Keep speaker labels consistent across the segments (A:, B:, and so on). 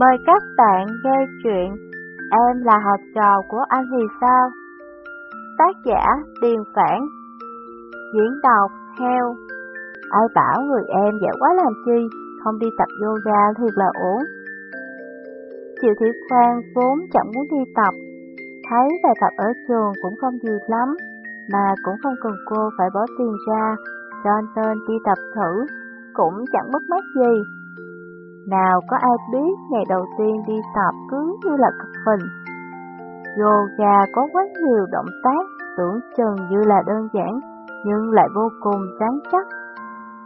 A: Mời các bạn nghe chuyện Em là học trò của anh thì sao? Tác giả Tiền Phản Diễn đọc Heo Ai bảo người em dễ quá làm chi, không đi tập yoga thiệt là ổn. Triệu Thị Khoan vốn chẳng muốn đi tập, thấy bài tập ở trường cũng không nhiều lắm, mà cũng không cần cô phải bỏ tiền ra, cho nên đi tập thử, cũng chẳng mất mát gì. Nào có ai biết ngày đầu tiên đi tập cứ như là cực hình. Yoga có quá nhiều động tác, tưởng chừng như là đơn giản, nhưng lại vô cùng rắn chắc.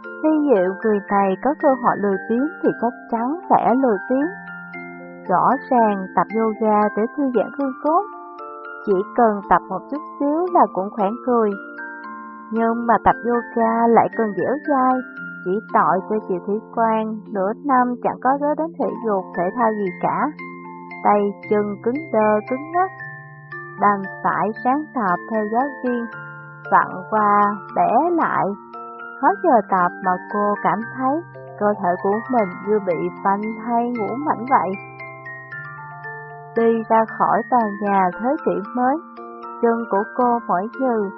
A: Khi dịu người này có cơ hội lười biếng thì chắc chắn sẽ lười biếng. Rõ ràng tập yoga để thư giãn xương cốt, chỉ cần tập một chút xíu là cũng khỏe cười. Nhưng mà tập yoga lại cần dẻo dai, chỉ tội cho chị Thủy quan nửa năm chẳng có giới đến thể dục thể thao gì cả. Tay chân cứng đơ cứng ngắc, đành phải sáng tập theo giáo viên, vặn qua, bẻ lại. Hết giờ tập mà cô cảm thấy cơ thể của mình như bị phanh hay ngủ mảnh vậy. Đi ra khỏi tòa nhà thế kỷ mới, chân của cô mỏi nhừ.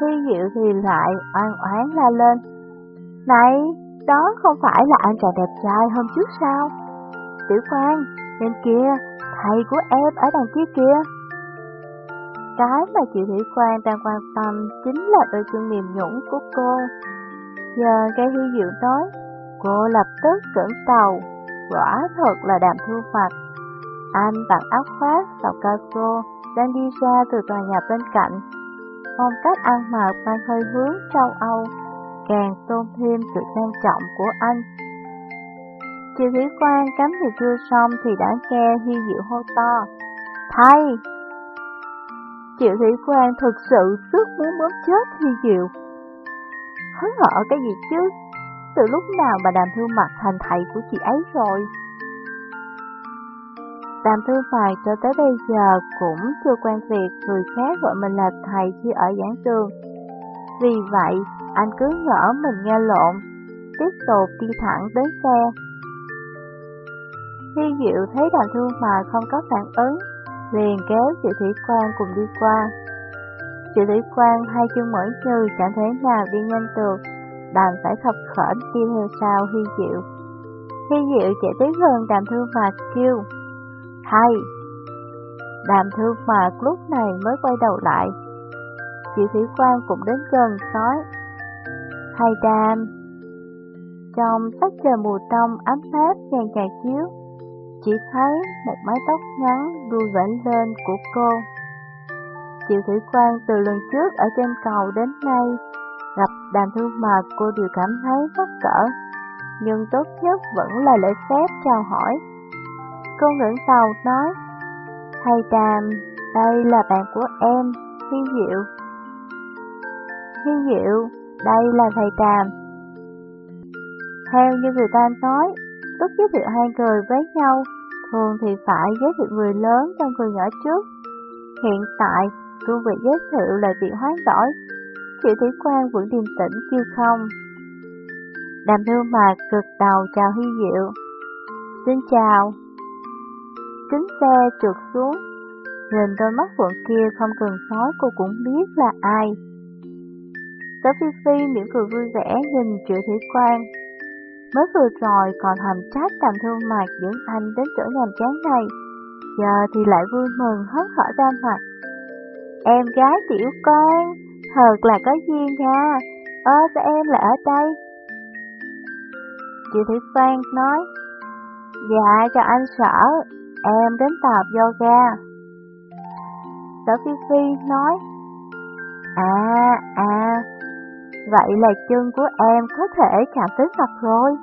A: Khi dịu thì lại oan oán la lên. Này, đó không phải là anh chàng đẹp trai hôm trước sao? Tiểu Quan, bên kia, thầy của em ở đằng kia kia. Cái mà chị Thủy Quang đang quan tâm chính là đôi chân mềm nhũng của cô. Giờ cái Huy diệu nói, cô lập tức cẩn tàu, quả thật là đàm thu mặt. Anh bằng áo khoác, sọc cao đang đi ra từ tòa nhà bên cạnh. Phong cách ăn mặc mang hơi hướng châu Âu, càng tôn thêm sự sang trọng của anh. Chị Thủy Quang cắm thì chưa xong thì đã nghe Hy Diệu hô to. Thầy! Triệu Thủy Quang thực sự rất muốn bóp chết Hy Diệu. Hứng hở cái gì chứ? Từ lúc nào mà đàm thương mặt thành thầy của chị ấy rồi? Đàm thư phải cho tới bây giờ cũng chưa quen việc người khác gọi mình là thầy khi ở giảng trường. Vì vậy, anh cứ ngỡ mình nghe lộn, tiếp tục đi thẳng đến xe. Hy Diệu thấy đàm thương mà không có phản ứng, liền kéo chị Thủy Quang cùng đi qua. Chị Thủy Quang hai chân mỏi như chẳng thể nào đi nhanh được, đàn phải khập khẩn đi theo sau Hy Diệu. Hy Diệu chạy tới gần đàm thương mạc kêu, Thầy! Đàm thương mạc lúc này mới quay đầu lại. Chị Thủy Quang cũng đến gần nói, Thầy đàm! Trong sắc trời mùa đông ấm áp nhàn nhạt chiếu, chỉ thấy một mái tóc ngắn đuôi vẫy lên của cô. Triệu Thủy quan từ lần trước ở trên cầu đến nay, gặp đàm thương mà cô đều cảm thấy bất cỡ, nhưng tốt nhất vẫn là lễ phép chào hỏi. Cô ngẩng đầu nói, Thầy Đàm, đây là bạn của em, Thiên Diệu. Thiên Diệu, đây là thầy Tràm. Theo như người ta nói, lúc giới thiệu hai người với nhau, thường thì phải giới thiệu người lớn cho người nhỏ trước. Hiện tại, cương vị giới thiệu lại bị hoán đổi, chị Thủy Quang vẫn điềm tĩnh chưa không. Đàm thư mạc cực đầu chào Hy Diệu. Xin chào. Kính xe trượt xuống, nhìn đôi mắt vượng kia không cần nói cô cũng biết là ai. Tớ Phi Phi mỉm cười vui vẻ nhìn Triệu Thủy Quang. Mới vừa rồi còn thầm trách tầm thương mặt dưỡng anh đến chỗ nhàm chán này, giờ thì lại vui mừng hớn hở ra mặt. Em gái Tiểu Quang, thật là có duyên nha, ơ sao em lại ở đây? Triệu Thủy Quang nói, dạ cho anh sở em đến tập yoga. Sở Phi Phi nói, à, à, vậy là chân của em có thể chạm tới mặt rồi.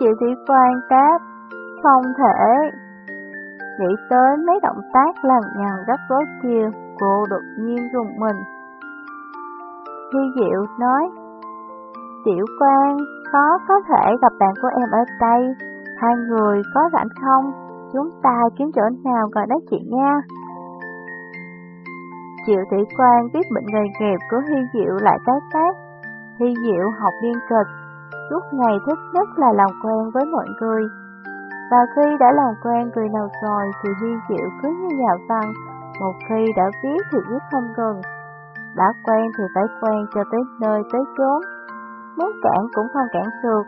A: Triệu Thủy Quang đáp, không thể. Nghĩ tới mấy động tác lằng nhằn rất gối kia, cô đột nhiên rùng mình. Thi Diệu nói, Tiểu Quang, có có thể gặp bạn của em ở đây, hai người có rảnh không? Chúng ta kiếm chỗ nào gọi nói chuyện nha. Diệu Thị Quang biết bệnh nghề nghiệp của Hy Diệu lại tái phát. Hy Diệu học biên kịch, suốt ngày thích nhất là làm quen với mọi người. Và khi đã làm quen người nào rồi thì Hy Diệu cứ như nhà văn, một khi đã viết thì viết không ngừng. Đã quen thì phải quen cho tới nơi tới chốn, muốn cản cũng không cản được.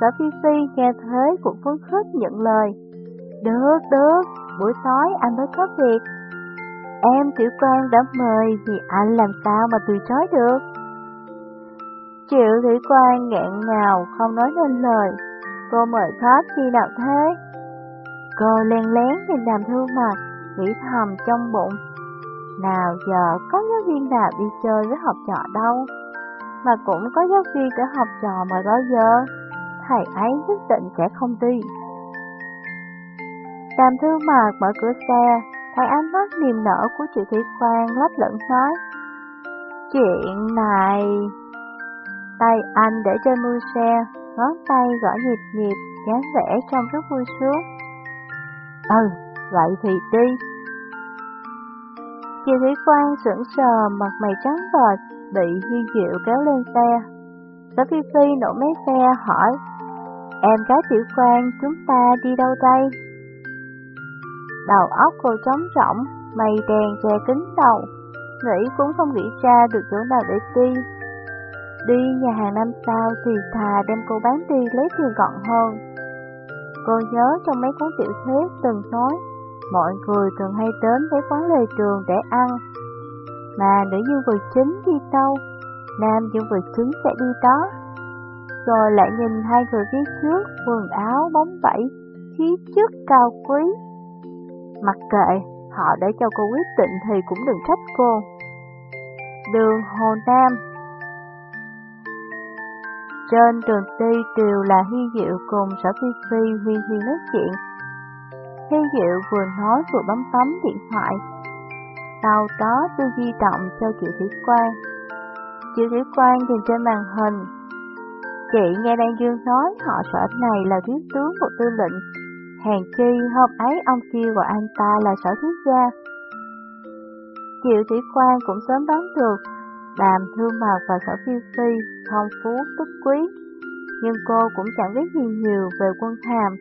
A: Sở Phi Phi nghe thế cũng phấn khích nhận lời. Được, được, buổi tối anh mới có việc. Em tiểu quan đã mời thì anh làm sao mà từ chối được. Triệu thủy quan nghẹn ngào không nói nên lời. Cô mời khách khi nào thế? Cô len lén nhìn đàm thương mặt, nghĩ thầm trong bụng. Nào giờ có giáo viên nào đi chơi với học trò đâu, mà cũng có giáo viên để học trò mà bao giờ, thầy ấy nhất định sẽ không đi. Đàm thương mạc mở cửa xe, thấy ánh mắt niềm nở của chị Thủy Quang lấp lửng nói. Chuyện này... Tay anh để trên mui xe, ngón tay gõ nhịp nhịp, dáng vẻ trong rất vui sướng. Ừ, vậy thì đi. Chị Thủy Quang sững sờ, mặt mày trắng bệch, bị Huy Diệu kéo lên xe. Sở Phi Phi nổ máy xe hỏi, Em gái Tiểu Quang, chúng ta đi đâu đây? Đầu óc cô trống rỗng, mây đèn che kín đầu, nghĩ cũng không nghĩ ra được chỗ nào để đi. Đi nhà hàng năm sao thì thà đem cô bán đi lấy tiền gọn hơn. Cô nhớ trong mấy cuốn tiểu thuyết từng nói, mọi người thường hay đến với quán lề trường để ăn. Mà nữ nhân vừa chính đi đâu, nam nhân vừa chính sẽ đi đó. Rồi lại nhìn hai người phía trước, quần áo bóng bẩy, khí chất cao quý. Mặc kệ, họ để cho cô quyết định thì cũng đừng trách cô. Đường Hồ Nam Trên đường đi đều là Hy Diệu cùng Sở Phi Phi Huy Huy nói chuyện. Hy Diệu vừa nói vừa bấm bấm điện thoại. Sau đó đưa di động cho Chị Thủy Quang. Chị Thủy Quang nhìn trên màn hình. Chị nghe Đan Dương nói họ sở này là thiếu tướng bộ tư lệnh Hèn chi hôm ấy ông kia gọi anh ta là sở thiếu gia. Triệu Thủy Quan cũng sớm đoán được Đàm Thương Mạc và sở phi phi không phú tức quý. Nhưng cô cũng chẳng biết gì nhiều về quân hàm,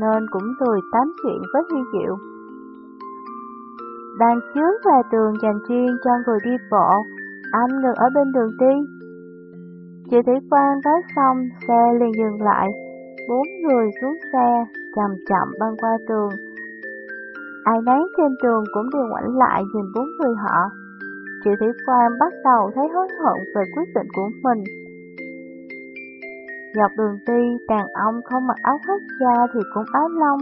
A: nên cũng lười tám chuyện với Huy Diệu. Đằng trước là tường dành riêng cho người đi bộ, anh ngừng ở bên đường đi. Chị Thủy Quan tới xong, xe liền dừng lại, bốn người xuống xe, chậm chậm băng qua tường. Ai nấy trên tường cũng đều ngoảnh lại nhìn bốn người họ. triệu Thủy Quang bắt đầu thấy hối hận về quyết định của mình. Dọc đường đi, đàn ông không mặc áo khoác da thì cũng áo lông,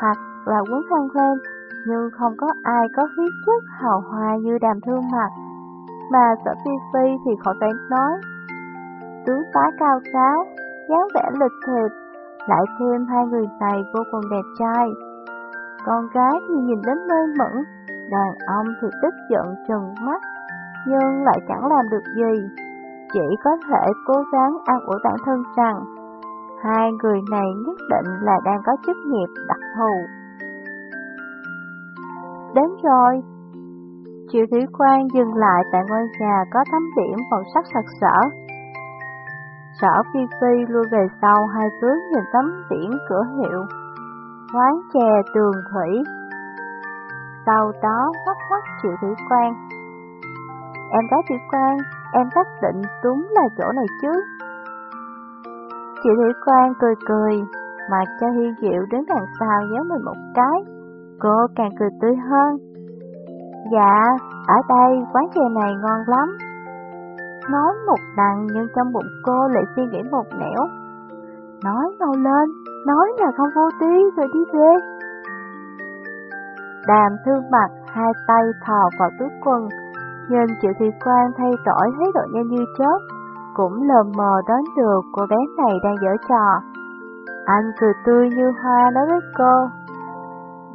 A: hoặc là quấn khăn lên, nhưng không có ai có khí chất hào hoa như đàm thương mặt. Mà sợ Phi Phi thì khỏi phải nói. Tướng tá cao giáo, dáng vẻ lịch thiệp, lại thêm hai người này vô cùng đẹp trai. Con gái thì nhìn đến mê mẩn, đàn ông thì tức giận trừng mắt, nhưng lại chẳng làm được gì. Chỉ có thể cố gắng an ủi bản thân rằng, hai người này nhất định là đang có chức nghiệp đặc thù. Đến rồi, Triệu Thủy Quang dừng lại tại ngôi nhà có thấm điểm màu sắc sặc sỡ, Sở Phi Phi lui về sau hai bước nhìn tấm biển cửa hiệu. Quán chè tường thủy. Sau đó mắt mắt Triệu Thủy quan Em gái Thủy quan em xác định đúng là chỗ này chứ. Triệu Thủy quan cười cười, mặc cho hi Diệu đứng đằng sau giấu mình một cái. Cô càng cười tươi hơn. Dạ, ở đây quán chè này ngon lắm. Nói một đằng nhưng trong bụng cô lại suy nghĩ một nẻo. Nói mau lên, nói là không vô tí rồi đi về. Đàm thương mặt, hai tay thò vào túi quần, nhìn Triệu Thị Quan thay đổi thái độ nhanh như chớp, cũng lờ mờ đoán được cô bé này đang giở trò. Anh cười tươi như hoa nói với cô,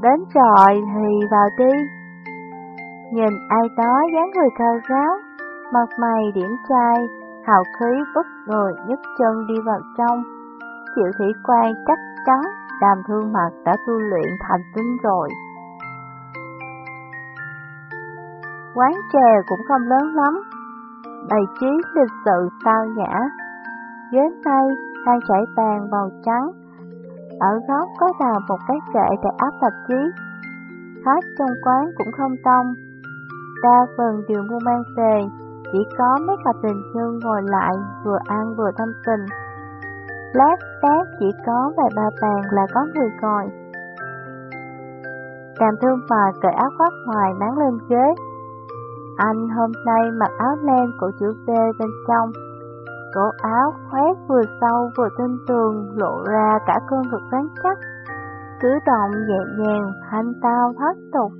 A: Đến rồi thì vào đi. Nhìn ai đó dáng người cao ráo, mặt mày điểm trai, hào khí bất người nhấc chân đi vào trong. Triệu thủy quan chắc chắn đàm thương mặt đã tu luyện thành tinh rồi. Quán trà cũng không lớn lắm, bày trí lịch sự sao nhã. Ghế tay đang trải bàn màu trắng, ở góc có đào một cái kệ để áp tạp chí. Khách trong quán cũng không đông, đa phần đều mua mang về, chỉ có mấy cặp tình nhân ngồi lại vừa ăn vừa thâm tình. Lát đác chỉ có vài ba bàn là có người ngồi. Đàm thương mà cởi áo khoác ngoài nắng lên ghế. Anh hôm nay mặc áo len cổ chữ V bên trong. Cổ áo khoét vừa sâu vừa tinh tường lộ ra cả cơn ngực rắn chắc. Cứ động nhẹ nhàng, thanh tao thoát tục.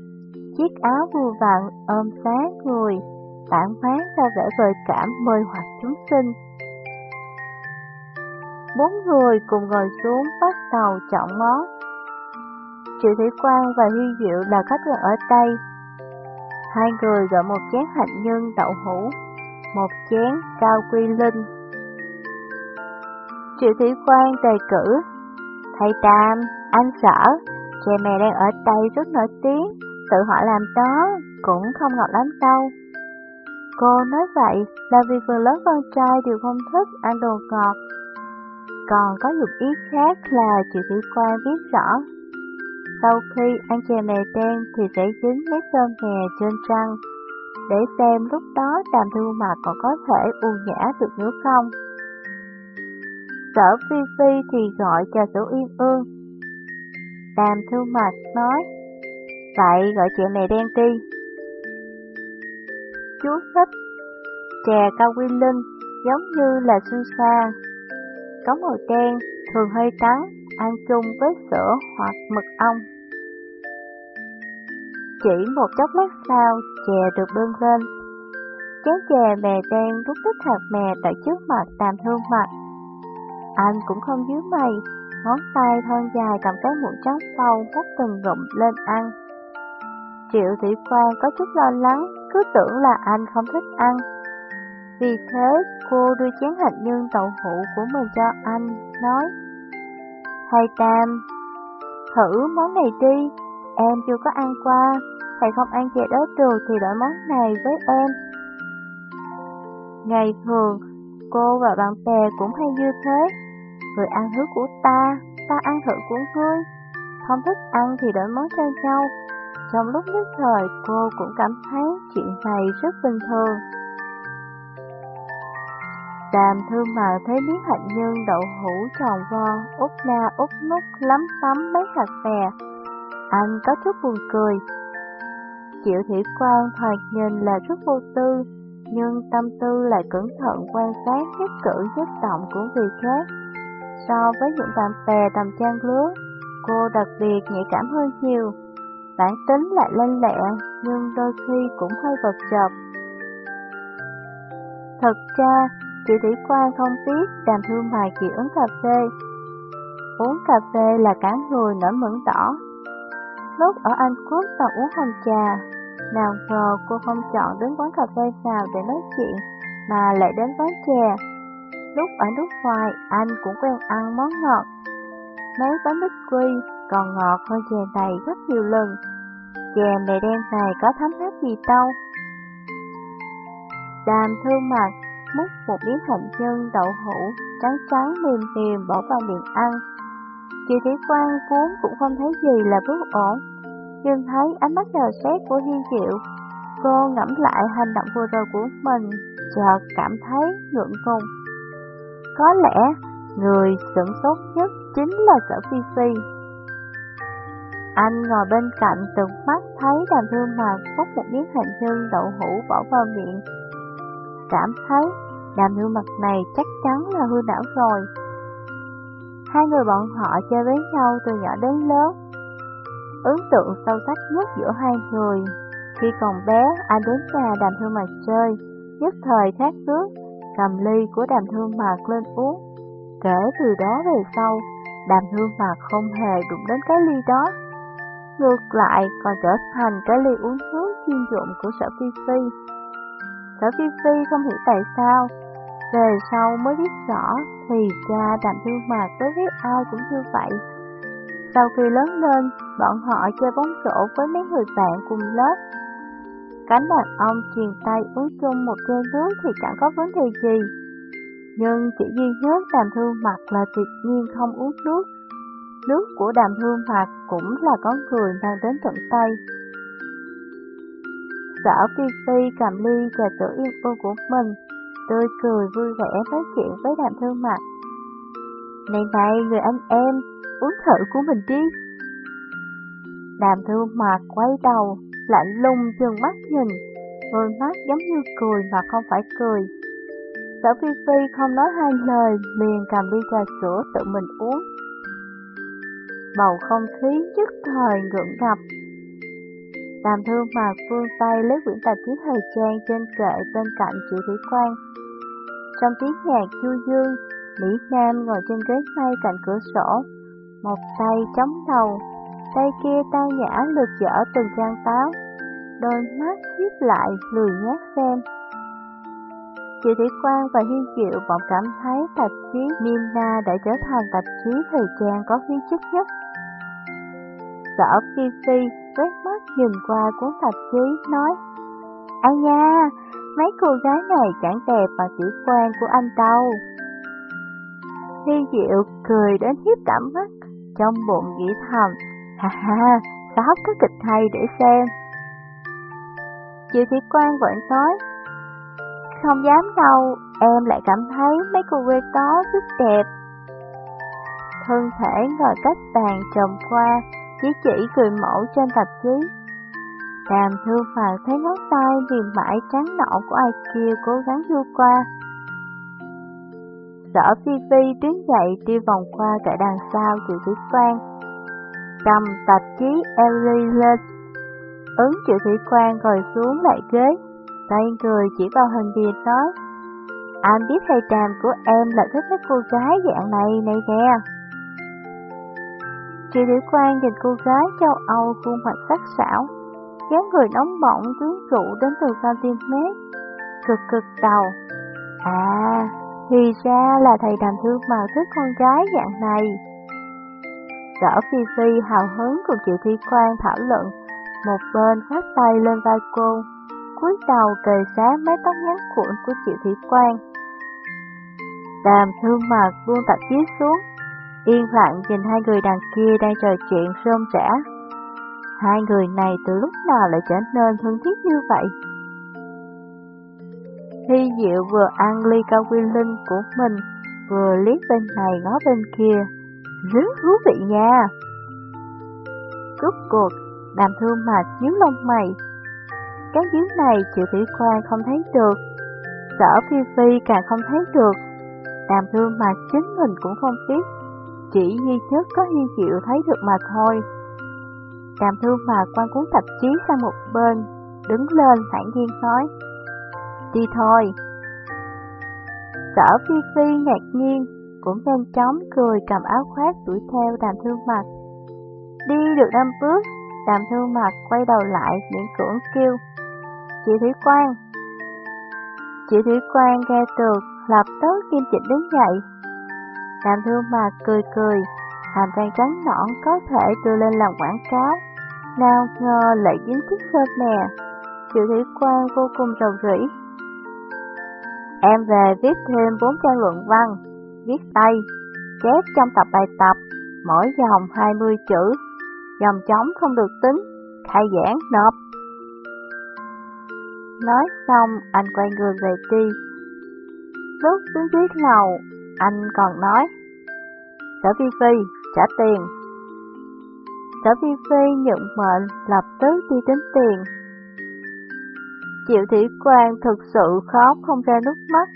A: Chiếc áo vừa vặn ôm sát người, tản mát ra vẻ vời cảm mời hoặc chúng sinh. Bốn người cùng ngồi xuống bắt đầu chọn món. Triệu Thủy Quang và Huy Diệu là khách quen ở tây, Hai người gọi một chén hạnh nhân đậu hũ, một chén cao quy linh. Triệu Thủy Quang đề cử, Thầy Tam, anh sở, chè mè đang ở tây rất nổi tiếng, tự họ làm đó cũng không ngọt lắm đâu. Cô nói vậy là vì phần lớn con trai đều không thích ăn đồ ngọt. Còn có dụng ý khác là chị Thủy Quang biết rõ. Sau khi ăn chè mè đen thì sẽ dính mấy sơn mè trên răng, để xem lúc đó đàm thư mặt còn có thể u nhã được nữa không. Sở Phi Phi thì gọi trà sữa yên ương. Đàm thư mặt nói, vậy gọi chè mè đen đi. Chú thích Chè cao quy linh giống như là su sa, có màu đen, thường hơi trắng, ăn chung với sữa hoặc mật ong. Chỉ một chốc lát sau, chè được bưng lên. Chén chè mè đen rút tích hạt mè tại trước mặt đàm hương mặt. Anh cũng không dưới mày, ngón tay thon dài cầm cái muỗng trắng sâu hút từng ngụm lên ăn. Triệu thị quan có chút lo lắng, cứ tưởng là anh không thích ăn. Vì thế, cô đưa chén hạnh nhân tàu hũ của mình cho anh, nói Thầy Tam, thử món này đi, em chưa có ăn qua, thầy không ăn chè đó được thì đổi món này với em. Ngày thường, cô và bạn bè cũng hay như thế, người ăn thứ của ta, ta ăn thử của ngươi, không thích ăn thì đổi món cho nhau. Trong lúc nhất thời, cô cũng cảm thấy chuyện này rất bình thường. Đàm thương mà thấy miếng hạnh nhân đậu hũ tròn vo, út na út nút lắm tắm mấy hạt bè. Anh có chút buồn cười. Triệu thị quan thoạt nhìn là rất vô tư, nhưng tâm tư lại cẩn thận quan sát nhất cử nhất động của người khác. So với những bạn bè tầm trang lứa, cô đặc biệt nhạy cảm hơn nhiều. Bản tính lại lanh lẹ, nhưng đôi khi cũng hơi vật chọc. Thật ra, chị Thủy Quang không biết đàm thương mài chỉ uống cà phê. Uống cà phê là cả người nổi mẩn đỏ. Lúc ở Anh Quốc toàn uống hồng trà, nào ngờ cô không chọn đến quán cà phê nào để nói chuyện, mà lại đến quán chè. Lúc ở nước ngoài, anh cũng quen ăn món ngọt. Mấy bánh bích quy còn ngọt hơn chè này rất nhiều lần. Chè mè đen này có thấm hết gì đâu. Đàm thương mặt, múc một miếng hạnh nhân đậu hũ, trắng trắng mềm mềm bỏ vào miệng ăn. Chị Thủy Quang cuốn cũng không thấy gì là bất ổn, nhưng thấy ánh mắt đờ xét của Hiên Diệu. Cô ngẫm lại hành động vừa rồi của mình, chợt cảm thấy ngượng ngùng. Có lẽ, người sửng sốt nhất chính là sở Phi Phi. Anh ngồi bên cạnh từng mắt thấy đàm thương mà phút một miếng hành nhân đậu hũ bỏ vào miệng. Cảm thấy đàm thương mặt này chắc chắn là hư não rồi. Hai người bọn họ chơi với nhau từ nhỏ đến lớn. Ấn tượng sâu sắc nhất giữa hai người, khi còn bé anh đến nhà đàm thương mặt chơi, nhất thời khát nước, cầm ly của đàm thương mặt lên uống. Kể từ đó về sau, đàm thương mặt không hề đụng đến cái ly đó. Ngược lại còn trở thành cái ly uống nước chuyên dụng của sở Phi Phi. Sở Phi Phi không hiểu tại sao, về sau mới biết rõ thì ra đàm thương mạc đối với ai cũng như vậy. Sau khi lớn lên, bọn họ chơi bóng rổ với mấy người bạn cùng lớp. Cánh đàn ông truyền tay uống chung một chai nước thì chẳng có vấn đề gì. Nhưng chỉ duy nhất đàm thương mặt là tuyệt nhiên không uống nước. Nước của đàm hương mặt cũng là có người mang đến tận tay. Sở Phi Phi cầm ly trà sữa yên ương của mình, tươi cười vui vẻ nói chuyện với đàm thương mặt. Này này, người anh em, uống thử của mình đi. Đàm thương mặt quay đầu, lạnh lùng chừng mắt nhìn, đôi mắt giống như cười mà không phải cười. Sở Phi Phi không nói hai lời, liền cầm ly trà sữa tự mình uống. Bầu không khí nhất thời ngượng ngập. Đàm thương mà phương tay lấy quyển tạp chí thời trang trên kệ bên cạnh chị Thủy Quang. Trong tiếng nhạc du dương, Mỹ Nam ngồi trên ghế ngay cạnh cửa sổ, một tay chống đầu, tay kia tao nhã lượt dở từng trang táo, đôi mắt hiếp lại lười nhát xem. Chị Thủy Quang và Hiên Diệu bỗng cảm thấy tạp chí Nina đã trở thành tạp chí thời trang có khí chất nhất. Sở Phi Phi quét mắt nhìn qua cuốn tạp chí, nói Ai nha, mấy cô gái này chẳng đẹp bằng chỉ quan của anh đâu. Thi Diệu cười đến hiếp cả mắt, trong bụng nghĩ thầm, ha ha, sao có kịch hay để xem. Chị Thị Quang vẫn nói, không dám đâu, em lại cảm thấy mấy cô quê đó rất đẹp. Thân thể ngồi cách bàn trồng qua, chỉ chỉ cười mẫu trên tạp chí. Đàm thương phạt thấy ngón tay mềm mãi trắng nọ của ai kia cố gắng du qua. Sở Phi Phi đứng dậy đi vòng qua cả đằng sau chữ thủy quan. Cầm tạp chí Ellie lên. Ứng chữ thủy quan ngồi xuống lại ghế, tay người chỉ vào hình bìa nói. Anh biết thầy tràm của em là thích các cô gái dạng này này nè. Chị Thủy Quang nhìn cô gái châu Âu khuôn mặt sắc sảo, dáng người nóng bỏng quyến rũ đến từ cm, cực cực đầu. À, thì ra là thầy đàm thương màu thích con gái dạng này. Sở Phi Phi hào hứng cùng chị Thủy Quang thảo luận, một bên phát tay lên vai cô, cúi đầu kề sát mái tóc ngắn cuộn của chị Thủy Quang. Đàm thương mặt buông tạp chí xuống, yên lặng nhìn hai người đằng kia đang trò chuyện rôm rã. Hai người này từ lúc nào lại trở nên thân thiết như vậy? Hy Diệu vừa ăn ly cao quy linh của mình, vừa liếc bên này ngó bên kia. Rất thú vị nha! Rốt cuộc, đàm thương mạch nhíu lông mày. Cái dưới này triệu thủy quan không thấy được, sở phi phi càng không thấy được, đàm thương mạch chính mình cũng không biết chỉ duy nhất có Hi Diệu thấy được mà thôi. Đàm thương mà quan cuốn tạp chí sang một bên, đứng lên thản nhiên nói, đi thôi. Sở Phi Phi ngạc nhiên, cũng nhanh chóng cười cầm áo khoác đuổi theo đàm thương mặt. Đi được năm bước, đàm thương mặt quay đầu lại miễn cưỡng kêu, chị Thủy Quang. Chị Thủy Quang nghe được, lập tức kim chỉnh đứng dậy, Đàm thương mà cười cười, hàm răng trắng nõn có thể đưa lên làm quảng cáo. Nào ngờ lại dính chiếc sơm nè, Triệu Thủy quan vô cùng rầu rĩ. Em về viết thêm 4 trang luận văn, viết tay, chép trong tập bài tập, mỗi dòng 20 chữ, dòng trống không được tính, khai giảng nộp. Nói xong, anh quay người về đi. Lúc đứng dưới lầu, anh còn nói, Sở Phi Phi, trả tiền. Sở Phi Phi nhận mệnh, lập tức đi tính tiền. Triệu Thủy Quang thực sự khóc không ra nước mắt.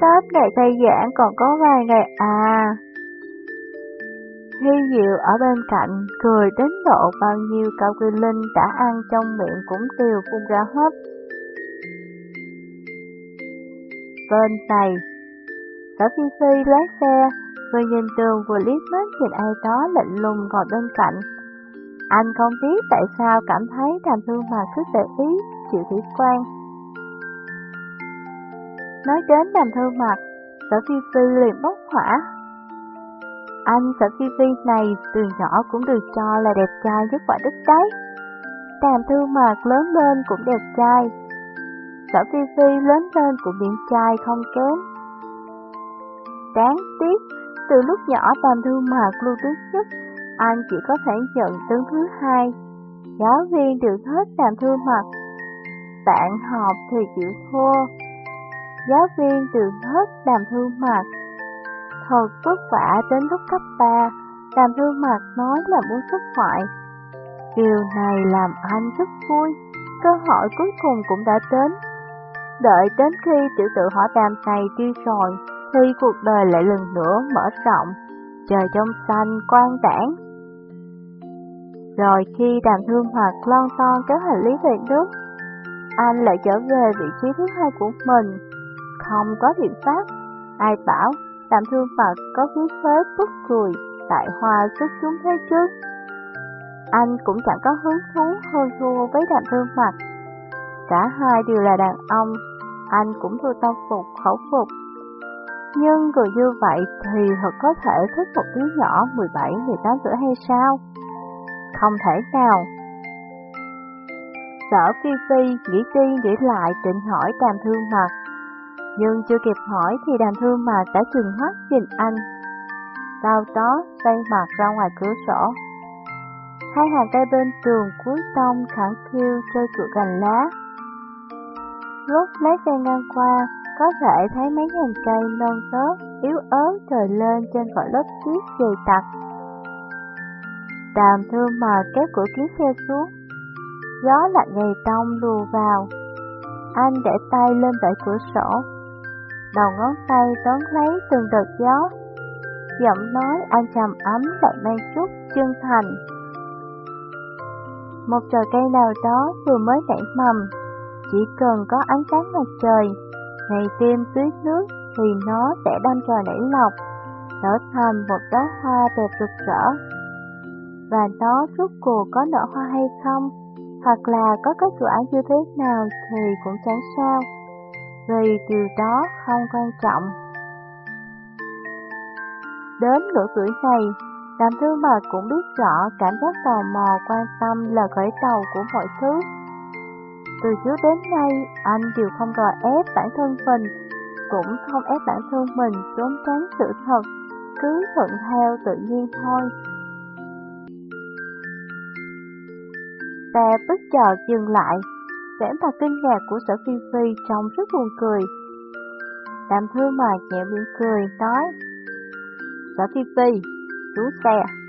A: Cấp này khai giảng còn có vài ngày à. Hy Diệu ở bên cạnh, cười đến độ bao nhiêu cao quy linh đã ăn trong miệng cũng đều phun ra hết. Bên này, Sở Phi Phi lái xe, vừa nhìn tường vừa liếc mắt nhìn ai đó lạnh lùng ngồi bên cạnh. Anh không biết tại sao cảm thấy đàm thương mà cứ để ý chịu thủy quan. Nói đến đàm thương mặt, sở phi phi liền bốc hỏa. Anh sở phi phi này từ nhỏ cũng được cho là đẹp trai nhất quả đất đấy. Đàm thương mạc lớn lên cũng đẹp trai. Sở phi phi lớn lên cũng điện trai không kém. Đáng tiếc, từ lúc nhỏ Tam Thư Mạc lưu thứ nhất, anh chỉ có thể nhận đứng thứ hai. Giáo viên được hết làm thư mặt. Bạn học thì chịu thua. Giáo viên được hết làm thư mặt. Thật vất vả đến lúc cấp 3, làm thư mặt nói là muốn xuất ngoại. Điều này làm anh rất vui, cơ hội cuối cùng cũng đã đến. Đợi đến khi tiểu tự hỏi đàm này đi rồi, khi cuộc đời lại lần nữa mở rộng, trời trong xanh quang đảng. Rồi khi đàm thương hoạt lon son kéo hành lý về nước, anh lại trở về vị trí thứ hai của mình. Không có biện pháp, ai bảo đàm thương hoạt có khí phế bất cười, tại hoa xuất chúng thế chứ. Anh cũng chẳng có hứng thú hơn thua với đàm thương hoạt. Cả hai đều là đàn ông, anh cũng thua tâm phục khẩu phục nhưng người như vậy thì thật có thể thích một đứa nhỏ 17-18 tuổi hay sao? Không thể nào. Sở Phi Phi nghĩ đi nghĩ lại định hỏi đàm thương mặt. Nhưng chưa kịp hỏi thì đàm thương mặt đã trừng mắt nhìn anh. Sau đó xoay mặt ra ngoài cửa sổ. Hai hàng cây bên tường cuối đông khẳng khiêu chơi cửa cành lá. Lúc lấy xe ngang qua, có thể thấy mấy hàng cây non tốt, yếu ớt trời lên trên khỏi lớp tuyết dày đặc. Đàm thương mà kéo cửa kính xe xuống, gió lạnh ngày tông lùa vào. Anh để tay lên bể cửa sổ, đầu ngón tay đón lấy từng đợt gió. Giọng nói anh trầm ấm lại mang chút chân thành. Một trò cây nào đó vừa mới nảy mầm, chỉ cần có ánh sáng mặt trời ngày đêm tuyết nước thì nó sẽ đâm trò nảy lọc, nở thành một đóa hoa đẹp rực rỡ. Và nó rốt cuộc có nở hoa hay không, hoặc là có kết quả như thế nào thì cũng chẳng sao, vì điều đó không quan trọng. Đến nửa tuổi này, Đàm Thư Mật cũng biết rõ cảm giác tò mò quan tâm là khởi đầu của mọi thứ. Từ trước đến nay, anh đều không gò ép bản thân mình, cũng không ép bản thân mình trốn tránh sự thật, cứ thuận theo tự nhiên thôi. Xe bất chợt dừng lại, vẻ mặt kinh ngạc của sở phi phi trông rất buồn cười. Đàm thư mà nhẹ miệng cười, nói, Sở phi phi, xuống xe.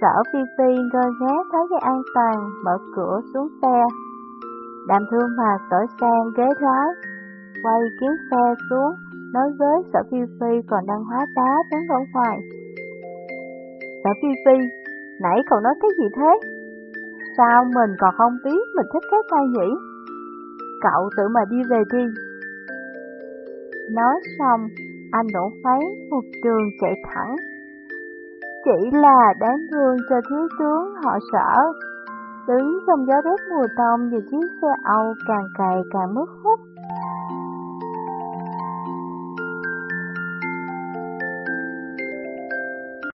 A: Sở Phi Phi ngơ ngác thấy dây an toàn, mở cửa xuống xe. Đàm thương mạc đổi sang ghế lái, quay kiến xe xuống, nói với Sở Phi Phi còn đang hóa đá đứng ở ngoài. Sở Phi Phi, nãy cậu nói cái gì thế? Sao mình còn không biết mình thích cái tay nhỉ? Cậu tự mà đi về đi. Nói xong, anh đổ phái một trường chạy thẳng chỉ là đáng thương cho thiếu tướng, họ sở. Đứng trong gió rét mùa đông và chiếc xe Âu càng cày càng mất hút.